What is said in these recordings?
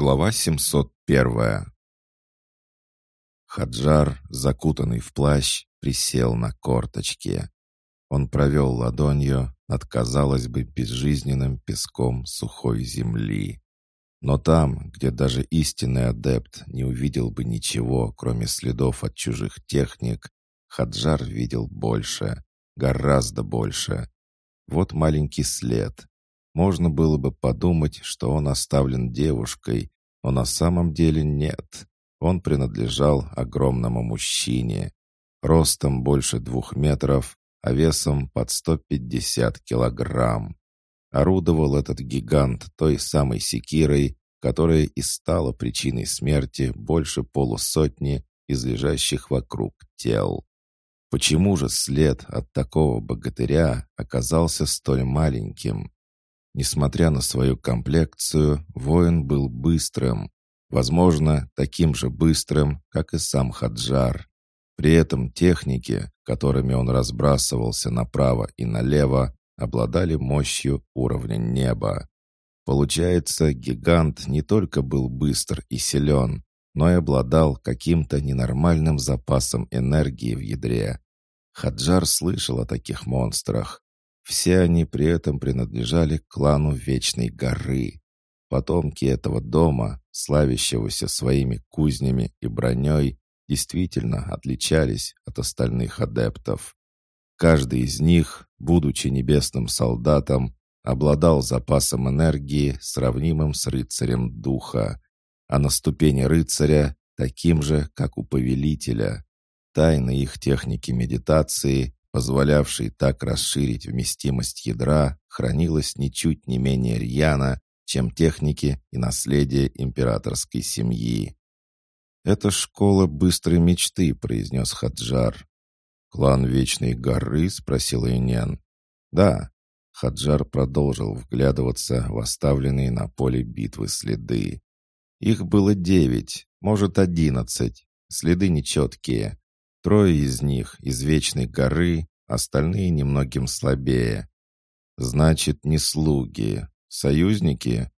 Глава 701 Хаджар, закутанный в плащ, присел на корточки. Он провел ладонью над, казалось бы, безжизненным песком сухой земли. Но там, где даже истинный адепт не увидел бы ничего, кроме следов от чужих техник, Хаджар видел больше, гораздо больше. Вот маленький след, можно было бы подумать, что он оставлен девушкой, но на самом деле нет. Он принадлежал огромному мужчине, ростом больше двух метров, а весом под 150 килограмм. Орудовал этот гигант той самой секирой, которая и стала причиной смерти больше полусотни из лежащих вокруг тел. Почему же след от такого богатыря оказался столь маленьким? Несмотря на свою комплекцию, воин был быстрым, возможно, таким же быстрым, как и сам Хаджар. При этом техники, которыми он разбрасывался направо и налево, обладали мощью уровня неба. Получается, гигант не только был быстр и силен, но и обладал каким-то ненормальным запасом энергии в ядре. Хаджар слышал о таких монстрах, все они при этом принадлежали клану Вечной горы. Потомки этого дома, славящегося своими кузнями и броней, действительно отличались от остальных адептов. Каждый из них, будучи небесным солдатом, обладал запасом энергии, сравнимым с рыцарем духа, а на ступени рыцаря таким же, как у повелителя. Тайны их техники медитации позволявшей так расширить вместимость ядра, хранилась ничуть не менее рьяно, чем техники и наследие императорской семьи. «Это школа быстрой мечты», — произнес Хаджар. «Клан Вечной горы?» — спросил Инен. «Да». Хаджар продолжил вглядываться в оставленные на поле битвы следы. Их было девять, может, одиннадцать. Следы нечеткие. Трое из них из Вечной горы, остальные немногим слабее. Значит, не слуги, союзники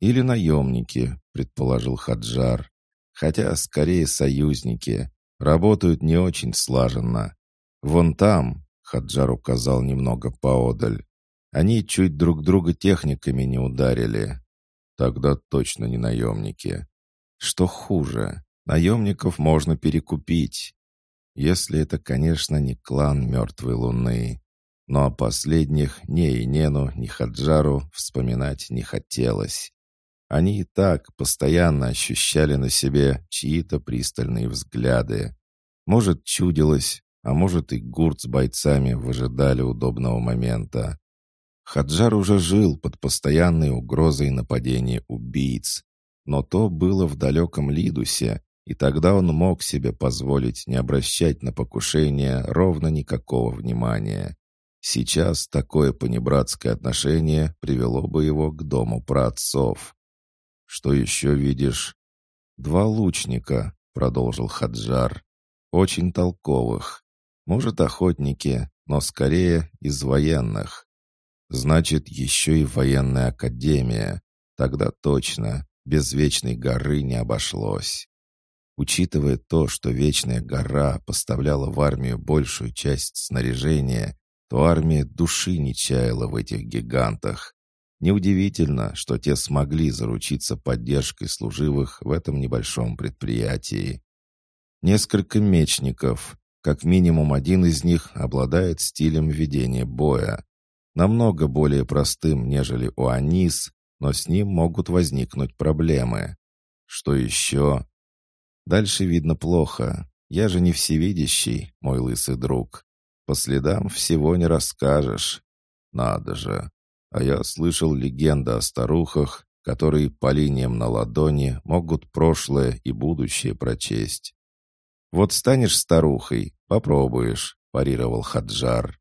или наемники, предположил Хаджар. Хотя, скорее, союзники. Работают не очень слаженно. Вон там, Хаджар указал немного поодаль, они чуть друг друга техниками не ударили. Тогда точно не наемники. Что хуже, наемников можно перекупить. Если это, конечно, не клан Мертвой Луны. Но о последних ни Инену, ни Хаджару вспоминать не хотелось. Они и так постоянно ощущали на себе чьи-то пристальные взгляды. Может, чудилось, а может и гурт с бойцами выжидали удобного момента. Хаджар уже жил под постоянной угрозой нападения убийц. Но то было в далеком Лидусе, и тогда он мог себе позволить не обращать на покушение ровно никакого внимания. Сейчас такое понебратское отношение привело бы его к дому праотцов. «Что еще видишь?» «Два лучника», — продолжил Хаджар. «Очень толковых. Может, охотники, но скорее из военных. Значит, еще и военная академия. Тогда точно, без Вечной горы не обошлось. Учитывая то, что Вечная гора поставляла в армию большую часть снаряжения, то армия души не чаяла в этих гигантах. Неудивительно, что те смогли заручиться поддержкой служивых в этом небольшом предприятии. Несколько мечников, как минимум один из них обладает стилем ведения боя. Намного более простым, нежели у Анис, но с ним могут возникнуть проблемы. Что еще? Дальше видно плохо. Я же не всевидящий, мой лысый друг. По следам всего не расскажешь. Надо же. А я слышал легенды о старухах, которые по линиям на ладони могут прошлое и будущее прочесть. «Вот станешь старухой, попробуешь», — парировал Хаджар.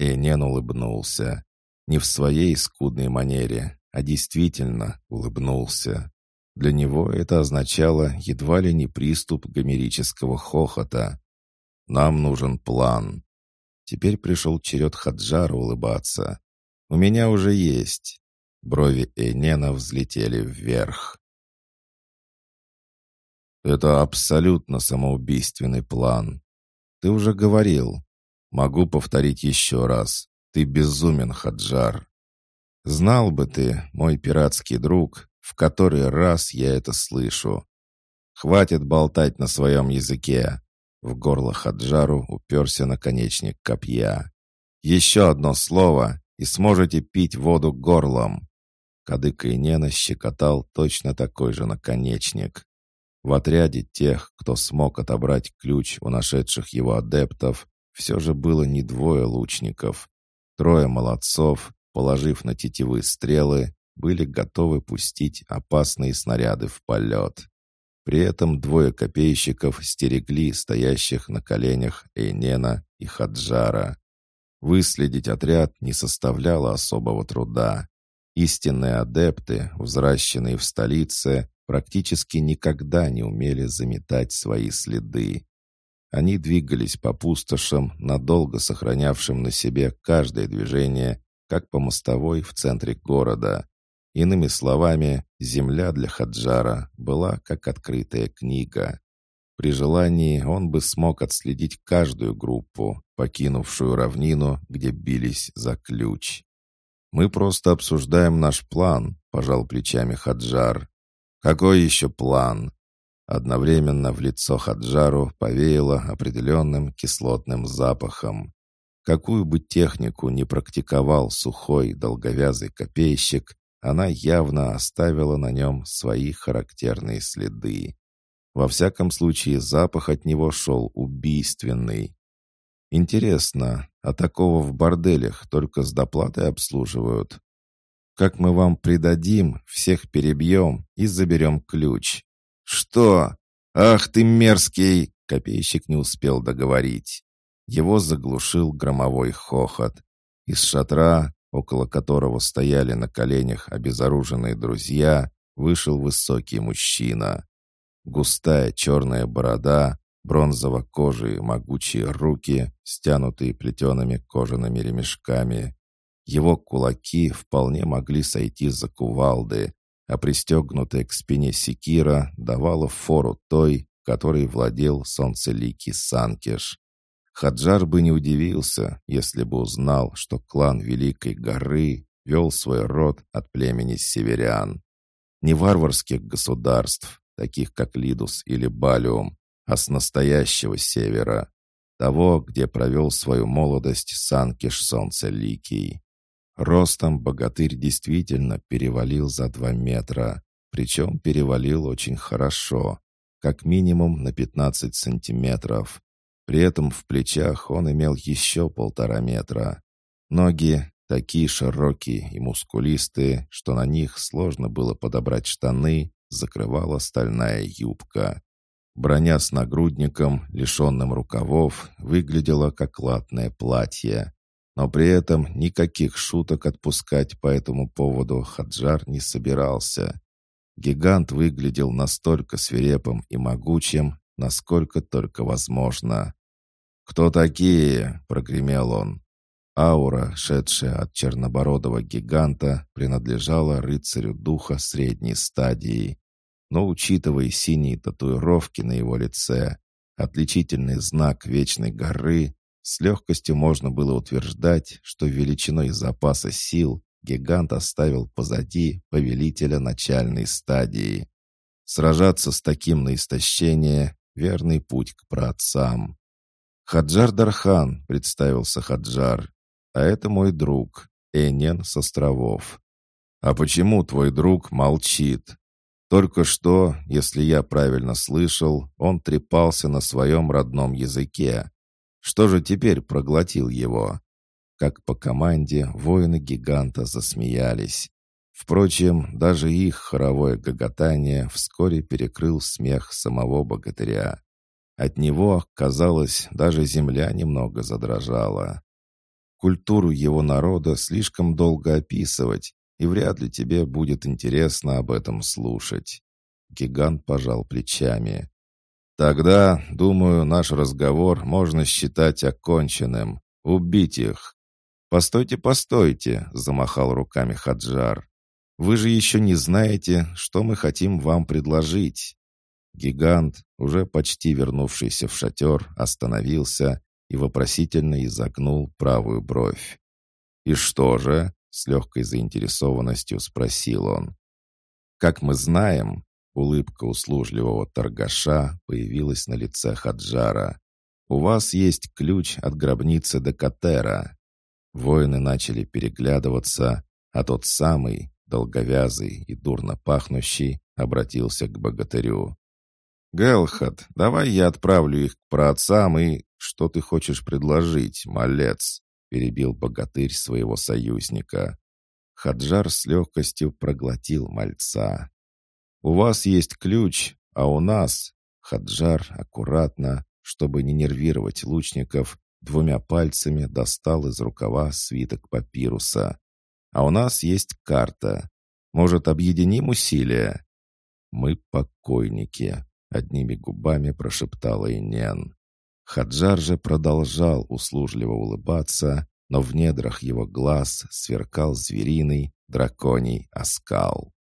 Энен улыбнулся. Не в своей скудной манере, а действительно улыбнулся. Для него это означало едва ли не приступ гомерического хохота. «Нам нужен план». Теперь пришел черед Хаджара улыбаться. «У меня уже есть». Брови Энена взлетели вверх. Это абсолютно самоубийственный план. Ты уже говорил. Могу повторить еще раз. Ты безумен, Хаджар. Знал бы ты, мой пиратский друг, в который раз я это слышу. Хватит болтать на своем языке. В горло Хаджару уперся наконечник копья. Еще одно слово, и сможете пить воду горлом. Кадык Инена щекотал точно такой же наконечник. В отряде тех, кто смог отобрать ключ у нашедших его адептов, все же было не двое лучников. Трое молодцов, положив на тетивы стрелы, были готовы пустить опасные снаряды в полет. При этом двое копейщиков стерегли стоящих на коленях Эйнена и Хаджара. Выследить отряд не составляло особого труда. Истинные адепты, взращенные в столице, практически никогда не умели заметать свои следы. Они двигались по пустошам, надолго сохранявшим на себе каждое движение, как по мостовой в центре города. Иными словами, земля для Хаджара была как открытая книга. При желании он бы смог отследить каждую группу, покинувшую равнину, где бились за ключ. «Мы просто обсуждаем наш план», — пожал плечами Хаджар. «Какой еще план?» Одновременно в лицо Хаджару повеяло определенным кислотным запахом. Какую бы технику ни практиковал сухой долговязый копейщик, она явно оставила на нем свои характерные следы. Во всяком случае, запах от него шел убийственный. Интересно, а такого в борделях только с доплатой обслуживают? Как мы вам придадим, всех перебьем и заберем ключ. Что? Ах ты мерзкий! Копейщик не успел договорить. Его заглушил громовой хохот. Из шатра, около которого стояли на коленях обезоруженные друзья, вышел высокий мужчина. Густая черная борода, бронзово-кожие могучие руки, стянутые плетеными кожаными ремешками. Его кулаки вполне могли сойти за кувалды, а пристегнутая к спине секира давала фору той, которой владел солнцеликий Санкиш. Хаджар бы не удивился, если бы узнал, что клан Великой Горы вел свой род от племени северян. Не варварских государств, таких как Лидус или Балиум, а с настоящего севера, того, где провел свою молодость Санкиш Солнцеликий. Ростом богатырь действительно перевалил за два метра, причем перевалил очень хорошо, как минимум на 15 сантиметров. При этом в плечах он имел еще полтора метра. Ноги такие широкие и мускулистые, что на них сложно было подобрать штаны, закрывала стальная юбка. Броня с нагрудником, лишенным рукавов, выглядела как латное платье. Но при этом никаких шуток отпускать по этому поводу Хаджар не собирался. Гигант выглядел настолько свирепым и могучим, насколько только возможно. «Кто такие?» — прогремел он. Аура, шедшая от чернобородого гиганта, принадлежала рыцарю духа средней стадии. Но учитывая синие татуировки на его лице, отличительный знак Вечной горы, с легкостью можно было утверждать, что величиной запаса сил гигант оставил позади повелителя начальной стадии. Сражаться с таким на истощение — верный путь к праотцам. «Хаджар Дархан», — представился Хаджар, а это мой друг, Энен с островов. А почему твой друг молчит? Только что, если я правильно слышал, он трепался на своем родном языке. Что же теперь проглотил его? Как по команде воины гиганта засмеялись. Впрочем, даже их хоровое гоготание вскоре перекрыл смех самого богатыря. От него, казалось, даже земля немного задрожала. Культуру его народа слишком долго описывать, и вряд ли тебе будет интересно об этом слушать». Гигант пожал плечами. «Тогда, думаю, наш разговор можно считать оконченным. Убить их». «Постойте, постойте», — замахал руками Хаджар. «Вы же еще не знаете, что мы хотим вам предложить». Гигант, уже почти вернувшийся в шатер, остановился и вопросительно изогнул правую бровь. «И что же?» — с легкой заинтересованностью спросил он. «Как мы знаем, улыбка услужливого торгаша появилась на лице Хаджара. «У вас есть ключ от гробницы до Катера». Воины начали переглядываться, а тот самый, долговязый и дурно пахнущий, обратился к богатырю. «Гелхат, давай я отправлю их к праотцам и... Что ты хочешь предложить, малец?» перебил богатырь своего союзника. Хаджар с легкостью проглотил мальца. «У вас есть ключ, а у нас...» Хаджар аккуратно, чтобы не нервировать лучников, двумя пальцами достал из рукава свиток папируса. «А у нас есть карта. Может, объединим усилия?» «Мы покойники», — одними губами прошептала Инен. Хаджар же продолжал услужливо улыбаться, но в недрах его глаз сверкал звериный драконий оскал.